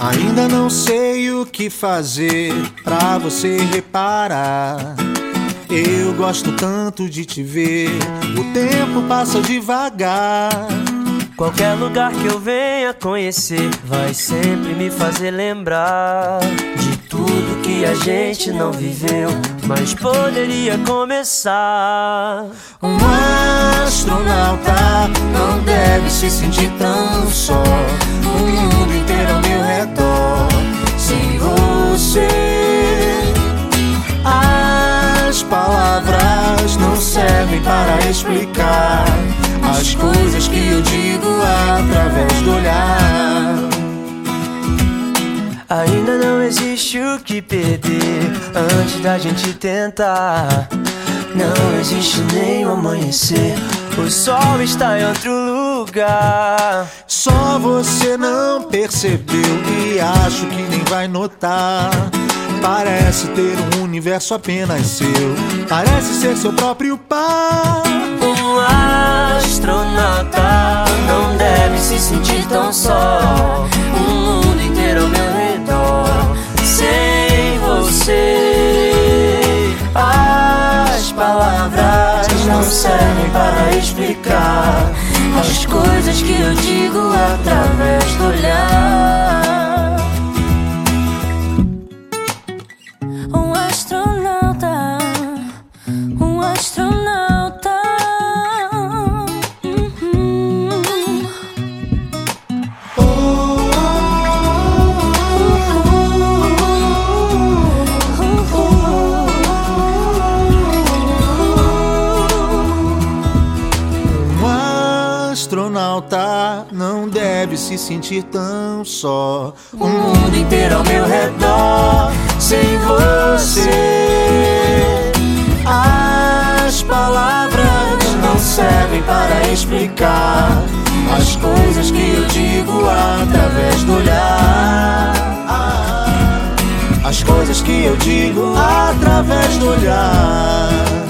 Ainda não sei o que fazer pra você reparar. Eu gosto tanto de te ver, o tempo passa devagar. Qualquer lugar que eu venha conhecer vai sempre me fazer lembrar de tudo que a gente não viveu, mas poderia começar. Um astronauta não deve se sentir tão você. As palavras não servem para explicar as coisas que eu digo através do olhar. Ainda não existe o que perder antes da gente tentar. Não existe nem o amanhecer, o sol está em outro lugar. Só você não percebeu e acho que vai notar. Parece ter um universo apenas seu, parece ser seu próprio par. Um astronauta não deve se sentir tão só. O mundo inteiro ao meu redor, sem você. As palavras não servem para explicar as coisas que eu digo através do olhar. Astronauta não deve se sentir tão só. O mundo inteiro ao meu redor, sem você. As palavras não servem para explicar as coisas que eu digo através do olhar. As coisas que eu digo através do olhar.